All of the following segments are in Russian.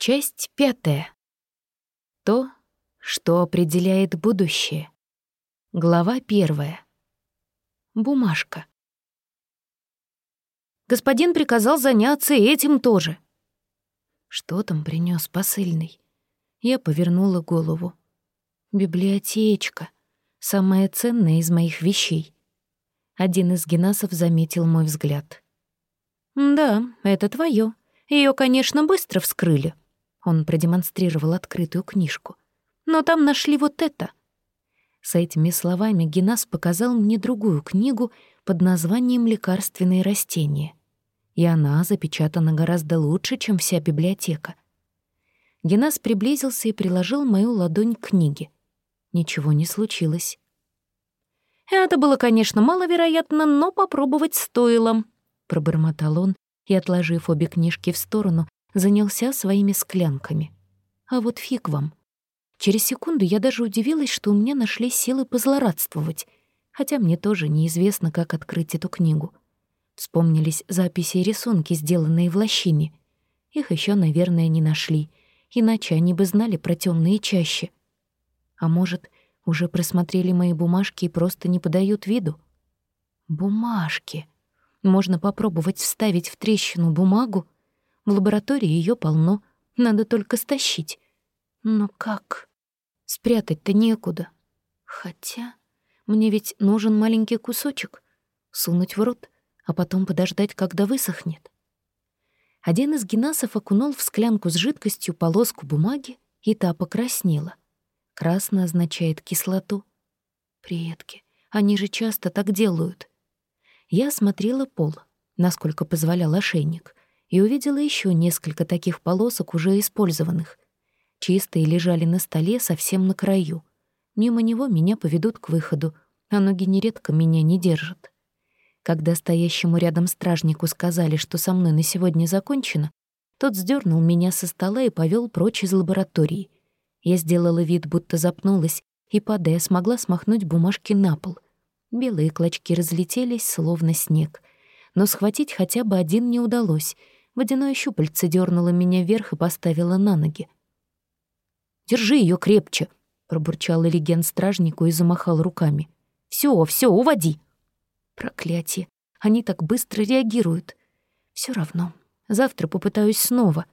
Часть пятая. То, что определяет будущее. Глава первая. Бумажка. Господин приказал заняться этим тоже. Что там принес посыльный? Я повернула голову. Библиотечка. Самая ценная из моих вещей. Один из генасов заметил мой взгляд. «Да, это твое. Ее, конечно, быстро вскрыли». Он продемонстрировал открытую книжку. «Но там нашли вот это». С этими словами Генас показал мне другую книгу под названием «Лекарственные растения». И она запечатана гораздо лучше, чем вся библиотека. Генас приблизился и приложил мою ладонь к книге. Ничего не случилось. «Это было, конечно, маловероятно, но попробовать стоило», — пробормотал он и, отложив обе книжки в сторону, занялся своими склянками. А вот фиг вам. Через секунду я даже удивилась, что у меня нашли силы позлорадствовать, хотя мне тоже неизвестно, как открыть эту книгу. Вспомнились записи и рисунки, сделанные в лощине. Их еще, наверное, не нашли, иначе они бы знали про темные чащи. А может, уже просмотрели мои бумажки и просто не подают виду? Бумажки. Можно попробовать вставить в трещину бумагу. В лаборатории ее полно, надо только стащить. Но как? Спрятать-то некуда. Хотя мне ведь нужен маленький кусочек. Сунуть в рот, а потом подождать, когда высохнет. Один из генасов окунул в склянку с жидкостью полоску бумаги, и та покраснела. Красное означает кислоту. Предки, они же часто так делают. Я осмотрела пол, насколько позволял ошейник, и увидела еще несколько таких полосок, уже использованных. Чистые лежали на столе совсем на краю. Мимо него меня поведут к выходу, а ноги нередко меня не держат. Когда стоящему рядом стражнику сказали, что со мной на сегодня закончено, тот сдернул меня со стола и повел прочь из лаборатории. Я сделала вид, будто запнулась, и, падая, смогла смахнуть бумажки на пол. Белые клочки разлетелись, словно снег. Но схватить хотя бы один не удалось — Водяное щупальце дернуло меня вверх и поставило на ноги. «Держи ее крепче!» — пробурчал Элиген стражнику и замахал руками. «Все, все, уводи!» Проклятие! Они так быстро реагируют. Все равно. Завтра попытаюсь снова.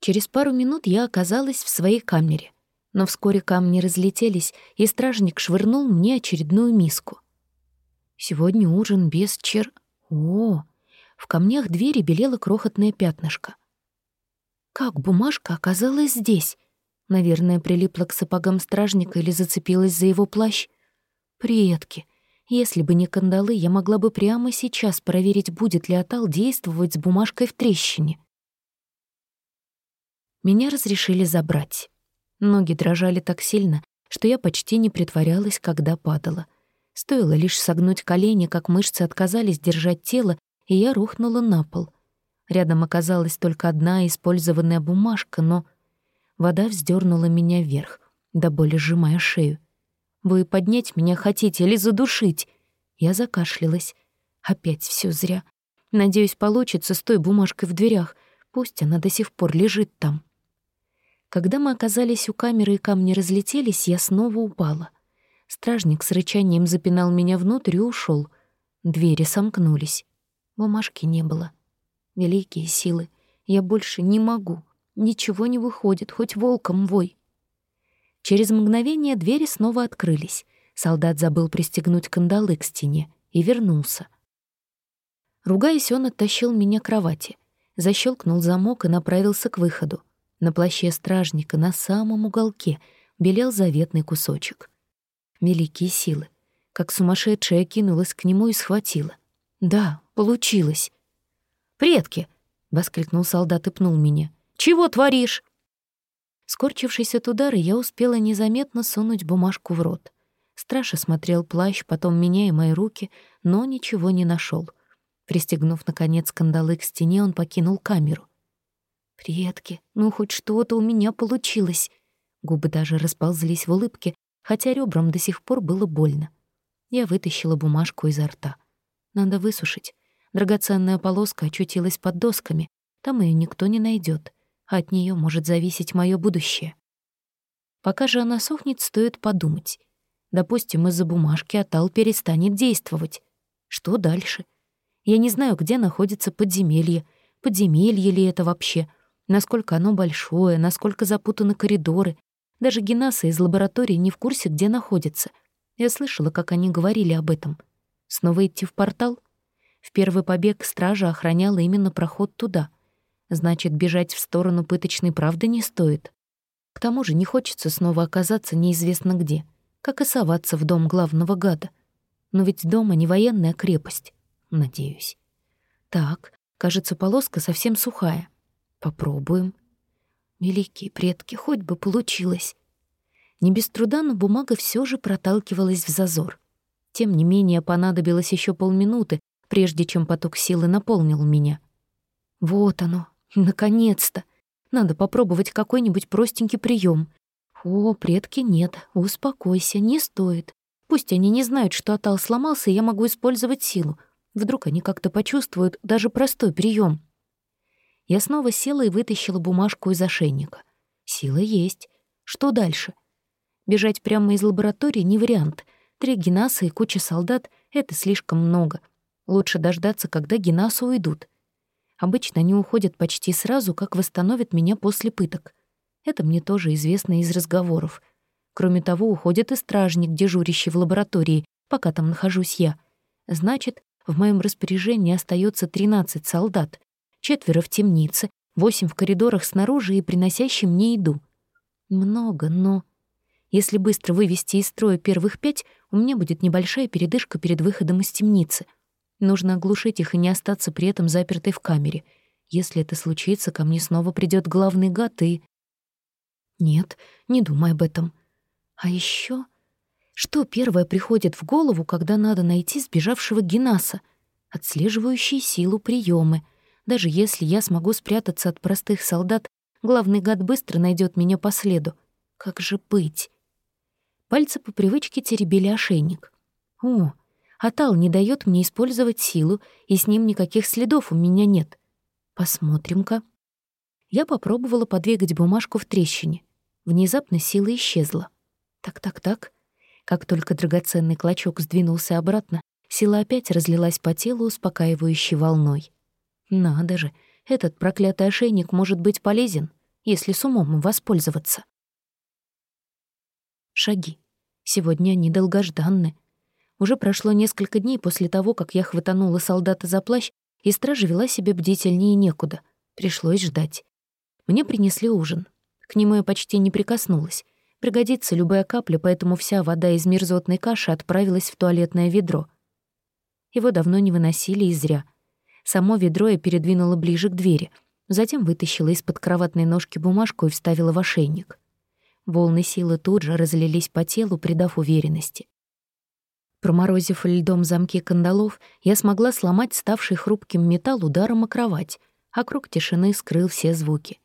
Через пару минут я оказалась в своей камере. Но вскоре камни разлетелись, и стражник швырнул мне очередную миску. Сегодня ужин без чер... О, в камнях двери белело крохотное пятнышко. Как бумажка оказалась здесь? Наверное, прилипла к сапогам стражника или зацепилась за его плащ. Предки. Если бы не кандалы, я могла бы прямо сейчас проверить, будет ли Атал действовать с бумажкой в трещине. Меня разрешили забрать. Ноги дрожали так сильно, что я почти не притворялась, когда падала. Стоило лишь согнуть колени, как мышцы отказались держать тело, и я рухнула на пол. Рядом оказалась только одна использованная бумажка, но вода вздернула меня вверх, до боли сжимая шею. «Вы поднять меня хотите или задушить?» Я закашлялась. Опять все зря. Надеюсь, получится с той бумажкой в дверях. Пусть она до сих пор лежит там. Когда мы оказались у камеры и камни разлетелись, я снова упала. Стражник с рычанием запинал меня внутрь и ушел. Двери сомкнулись. Бумажки не было. Великие силы. Я больше не могу. Ничего не выходит, хоть волком вой. Через мгновение двери снова открылись. Солдат забыл пристегнуть кандалы к стене и вернулся. Ругаясь, он оттащил меня к кровати, защелкнул замок и направился к выходу. На плаще стражника на самом уголке белел заветный кусочек. Великие силы. Как сумасшедшая кинулась к нему и схватила. Да, Получилось. «Предки!» — воскликнул солдат и пнул меня. «Чего творишь?» Скорчившись от удара, я успела незаметно сунуть бумажку в рот. Страж осмотрел плащ, потом меня и мои руки, но ничего не нашел. Пристегнув, наконец, кандалы к стене, он покинул камеру. «Предки, ну хоть что-то у меня получилось!» Губы даже расползлись в улыбке, хотя ребрам до сих пор было больно. Я вытащила бумажку изо рта. Надо высушить. Драгоценная полоска очутилась под досками, там ее никто не найдет. а от нее может зависеть мое будущее. Пока же она сохнет, стоит подумать. Допустим, из-за бумажки Атал перестанет действовать. Что дальше? Я не знаю, где находится подземелье. Подземелье ли это вообще? Насколько оно большое, насколько запутаны коридоры. Даже Генаса из лаборатории не в курсе, где находится. Я слышала, как они говорили об этом. Снова идти в портал? В первый побег стража охраняла именно проход туда. Значит, бежать в сторону пыточной правды не стоит. К тому же не хочется снова оказаться неизвестно где, как и соваться в дом главного гада. Но ведь дома не военная крепость, надеюсь. Так, кажется, полоска совсем сухая. Попробуем. Великие предки, хоть бы получилось. Не без труда, но бумага все же проталкивалась в зазор. Тем не менее, понадобилось еще полминуты, прежде чем поток силы наполнил меня. Вот оно, наконец-то. Надо попробовать какой-нибудь простенький прием. О, предки нет, успокойся, не стоит. Пусть они не знают, что Атал сломался, и я могу использовать силу. Вдруг они как-то почувствуют даже простой прием. Я снова села и вытащила бумажку из ошейника. Сила есть. Что дальше? Бежать прямо из лаборатории не вариант. Три генаса и куча солдат — это слишком много — Лучше дождаться, когда Генасу уйдут. Обычно они уходят почти сразу, как восстановят меня после пыток. Это мне тоже известно из разговоров. Кроме того, уходит и стражник, дежурящий в лаборатории, пока там нахожусь я. Значит, в моем распоряжении остается 13 солдат, четверо в темнице, восемь в коридорах снаружи и приносящий мне еду. Много, но... Если быстро вывести из строя первых пять, у меня будет небольшая передышка перед выходом из темницы — Нужно оглушить их и не остаться при этом запертой в камере. Если это случится, ко мне снова придет главный гад и... Нет, не думай об этом. А еще, Что первое приходит в голову, когда надо найти сбежавшего Генаса? Отслеживающие силу приемы. Даже если я смогу спрятаться от простых солдат, главный гад быстро найдет меня по следу. Как же быть? Пальцы по привычке теребили ошейник. О, Атал не дает мне использовать силу, и с ним никаких следов у меня нет. Посмотрим-ка. Я попробовала подвигать бумажку в трещине. Внезапно сила исчезла. Так-так-так. Как только драгоценный клочок сдвинулся обратно, сила опять разлилась по телу успокаивающей волной. Надо же, этот проклятый ошейник может быть полезен, если с умом воспользоваться. Шаги. Сегодня они долгожданны. Уже прошло несколько дней после того, как я хватанула солдата за плащ, и стража вела себя бдительнее некуда. Пришлось ждать. Мне принесли ужин. К нему я почти не прикоснулась. Пригодится любая капля, поэтому вся вода из мерзотной каши отправилась в туалетное ведро. Его давно не выносили и зря. Само ведро я передвинула ближе к двери, затем вытащила из-под кроватной ножки бумажку и вставила в ошейник. Волны силы тут же разлились по телу, придав уверенности. Проморозив льдом замки кандалов, я смогла сломать ставший хрупким металл ударом о кровать, а круг тишины скрыл все звуки.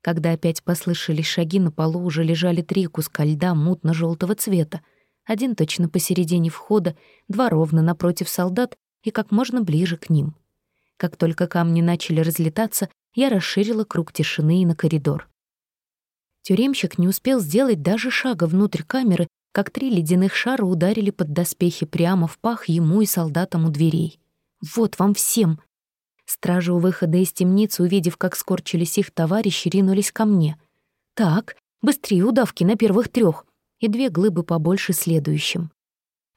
Когда опять послышались шаги, на полу уже лежали три куска льда мутно желтого цвета, один точно посередине входа, два ровно напротив солдат и как можно ближе к ним. Как только камни начали разлетаться, я расширила круг тишины и на коридор. Тюремщик не успел сделать даже шага внутрь камеры, как три ледяных шара ударили под доспехи прямо в пах ему и солдатам у дверей. «Вот вам всем!» Стражи у выхода из темницы, увидев, как скорчились их товарищи, ринулись ко мне. «Так, быстрее удавки на первых трех и две глыбы побольше следующим.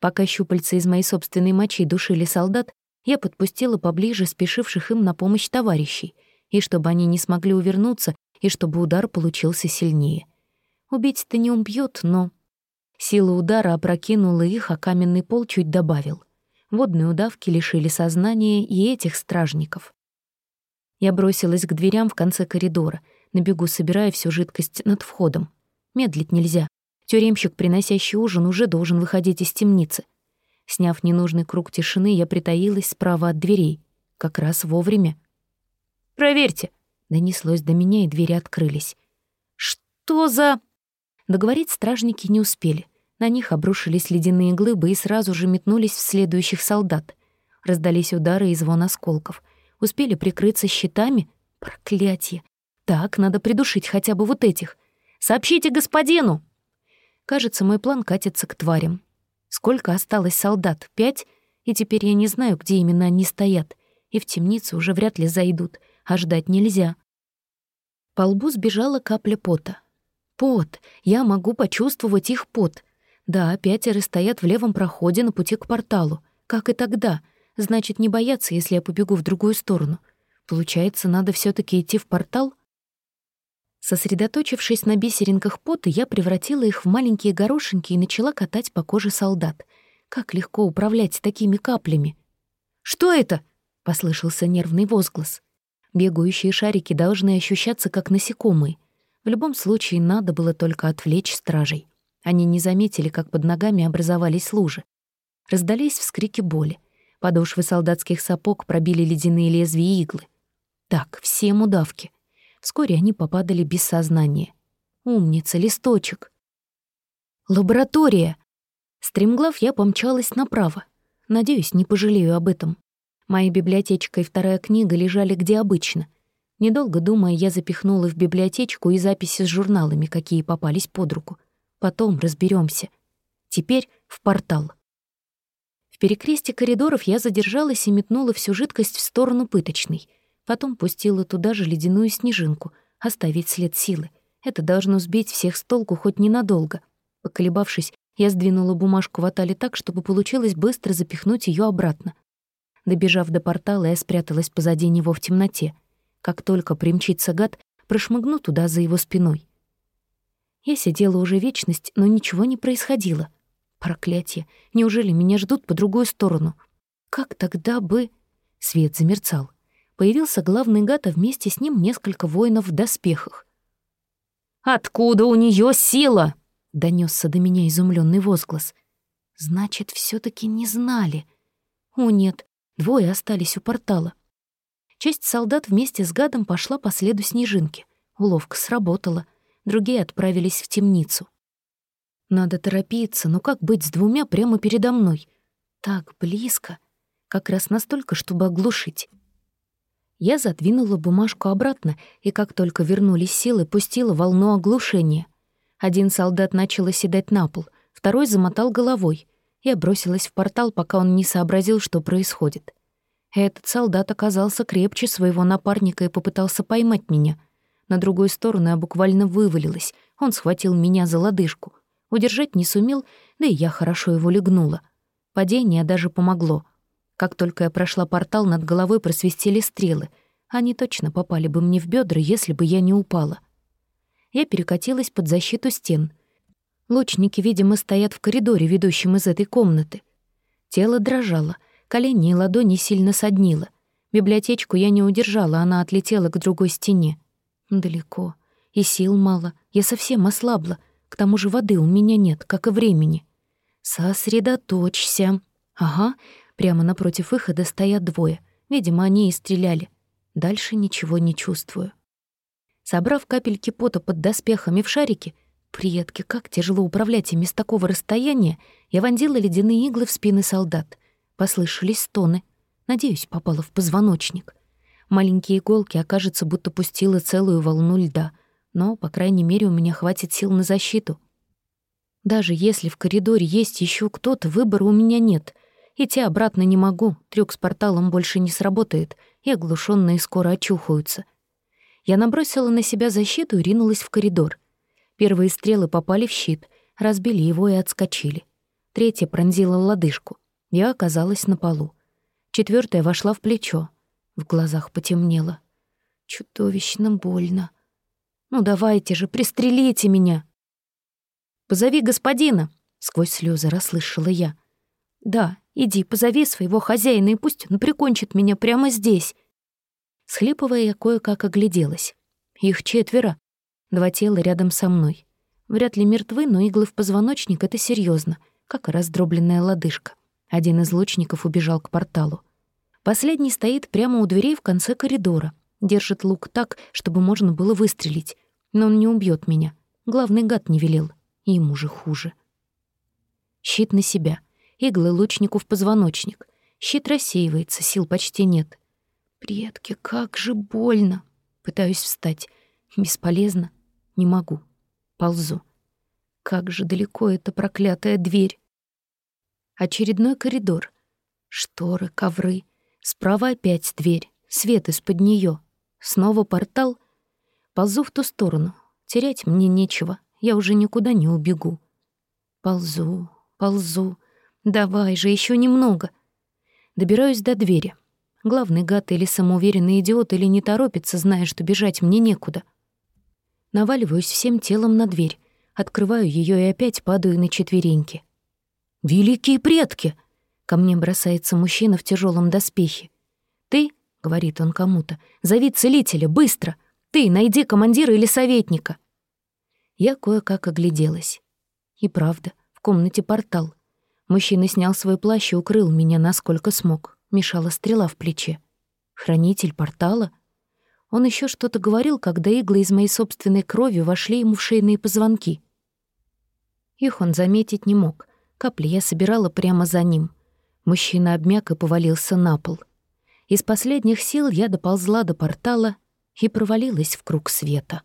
Пока щупальца из моей собственной мочи душили солдат, я подпустила поближе спешивших им на помощь товарищей, и чтобы они не смогли увернуться, и чтобы удар получился сильнее. Убить-то не убьет, но Сила удара опрокинула их, а каменный пол чуть добавил. Водные удавки лишили сознания и этих стражников. Я бросилась к дверям в конце коридора, на бегу собирая всю жидкость над входом. Медлить нельзя. Тюремщик, приносящий ужин, уже должен выходить из темницы. Сняв ненужный круг тишины, я притаилась справа от дверей. Как раз вовремя. «Проверьте!» — донеслось до меня, и двери открылись. «Что за...» Договорить стражники не успели. На них обрушились ледяные глыбы и сразу же метнулись в следующих солдат. Раздались удары и звон осколков. Успели прикрыться щитами? Проклятие! Так, надо придушить хотя бы вот этих. Сообщите господину!» Кажется, мой план катится к тварям. Сколько осталось солдат? Пять? И теперь я не знаю, где именно они стоят. И в темницу уже вряд ли зайдут, а ждать нельзя. По лбу сбежала капля пота. Пот. Я могу почувствовать их пот. Да, пятеры стоят в левом проходе на пути к порталу. Как и тогда. Значит, не бояться, если я побегу в другую сторону. Получается, надо все таки идти в портал — Сосредоточившись на бисеринках пота, я превратила их в маленькие горошинки и начала катать по коже солдат. Как легко управлять такими каплями. «Что это?» — послышался нервный возглас. Бегающие шарики должны ощущаться как насекомые. В любом случае, надо было только отвлечь стражей. Они не заметили, как под ногами образовались лужи. Раздались вскрики боли. Подошвы солдатских сапог пробили ледяные лезвия иглы. Так, все мудавки. Вскоре они попадали без сознания. Умница, листочек. Лаборатория. Стремглав я помчалась направо. Надеюсь, не пожалею об этом. Моя библиотечка и вторая книга лежали где обычно. Недолго думая, я запихнула в библиотечку и записи с журналами, какие попались под руку. Потом разберемся. Теперь в портал. В перекресте коридоров я задержалась и метнула всю жидкость в сторону пыточной — Потом пустила туда же ледяную снежинку, оставить след силы. Это должно сбить всех с толку хоть ненадолго. Поколебавшись, я сдвинула бумажку в атале так, чтобы получилось быстро запихнуть ее обратно. Добежав до портала, я спряталась позади него в темноте. Как только примчится гад, прошмыгну туда за его спиной. Я сидела уже вечность, но ничего не происходило. Проклятие! Неужели меня ждут по другую сторону? Как тогда бы... Свет замерцал появился главный гад, а вместе с ним несколько воинов в доспехах. «Откуда у нее сила?» — донесся до меня изумленный возглас. «Значит, все таки не знали. О нет, двое остались у портала». Часть солдат вместе с гадом пошла по следу снежинки. Уловка сработала. Другие отправились в темницу. Надо торопиться, но как быть с двумя прямо передо мной? Так близко. Как раз настолько, чтобы оглушить. Я задвинула бумажку обратно, и как только вернулись силы, пустила волну оглушения. Один солдат начал оседать на пол, второй замотал головой. Я бросилась в портал, пока он не сообразил, что происходит. Этот солдат оказался крепче своего напарника и попытался поймать меня. На другую сторону я буквально вывалилась. Он схватил меня за лодыжку. Удержать не сумел, да и я хорошо его легнула. Падение даже помогло — как только я прошла портал, над головой просвистели стрелы. Они точно попали бы мне в бедра, если бы я не упала. Я перекатилась под защиту стен. Лучники, видимо, стоят в коридоре, ведущем из этой комнаты. Тело дрожало, колени и ладони сильно соднило. Библиотечку я не удержала, она отлетела к другой стене. Далеко. И сил мало. Я совсем ослабла. К тому же воды у меня нет, как и времени. Сосредоточься. Ага, Прямо напротив выхода стоят двое. Видимо, они и стреляли. Дальше ничего не чувствую. Собрав капельки пота под доспехами в шарике, предки, как тяжело управлять ими с такого расстояния, я вонзила ледяные иглы в спины солдат. Послышались стоны. Надеюсь, попала в позвоночник. Маленькие иголки окажется, будто пустила целую волну льда, но, по крайней мере, у меня хватит сил на защиту. Даже если в коридоре есть еще кто-то, выбора у меня нет — Идти обратно не могу, трюк с порталом больше не сработает, и оглушенные скоро очухаются. Я набросила на себя защиту и ринулась в коридор. Первые стрелы попали в щит, разбили его и отскочили. Третья пронзила лодыжку. Я оказалась на полу. Четвертая вошла в плечо. В глазах потемнело. Чудовищно больно. «Ну давайте же, пристрелите меня!» «Позови господина!» — сквозь слезы расслышала я. «Да, Иди, позови своего хозяина, и пусть он прикончит меня прямо здесь». Схлипывая, я кое-как огляделась. Их четверо. Два тела рядом со мной. Вряд ли мертвы, но иглы в позвоночник — это серьезно, как раздробленная лодыжка. Один из лучников убежал к порталу. Последний стоит прямо у дверей в конце коридора. Держит лук так, чтобы можно было выстрелить. Но он не убьет меня. Главный гад не велел. ему же хуже. Щит на себя — иглы лучнику в позвоночник. Щит рассеивается, сил почти нет. Предки, как же больно. Пытаюсь встать. Бесполезно. Не могу. Ползу. Как же далеко эта проклятая дверь. Очередной коридор. Шторы, ковры. Справа опять дверь. Свет из-под нее. Снова портал. Ползу в ту сторону. Терять мне нечего. Я уже никуда не убегу. Ползу, ползу. Давай же, еще немного. Добираюсь до двери. Главный гад или самоуверенный идиот или не торопится, зная, что бежать мне некуда. Наваливаюсь всем телом на дверь, открываю ее и опять падаю на четвереньки. «Великие предки!» — ко мне бросается мужчина в тяжелом доспехе. «Ты?» — говорит он кому-то. «Зови целителя, быстро! Ты найди командира или советника!» Я кое-как огляделась. И правда, в комнате портал. Мужчина снял свой плащ и укрыл меня насколько смог. Мешала стрела в плече. Хранитель портала? Он еще что-то говорил, когда иглы из моей собственной крови вошли ему в шейные позвонки. Их он заметить не мог. Капли я собирала прямо за ним. Мужчина обмяк и повалился на пол. Из последних сил я доползла до портала и провалилась в круг света.